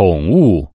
宠物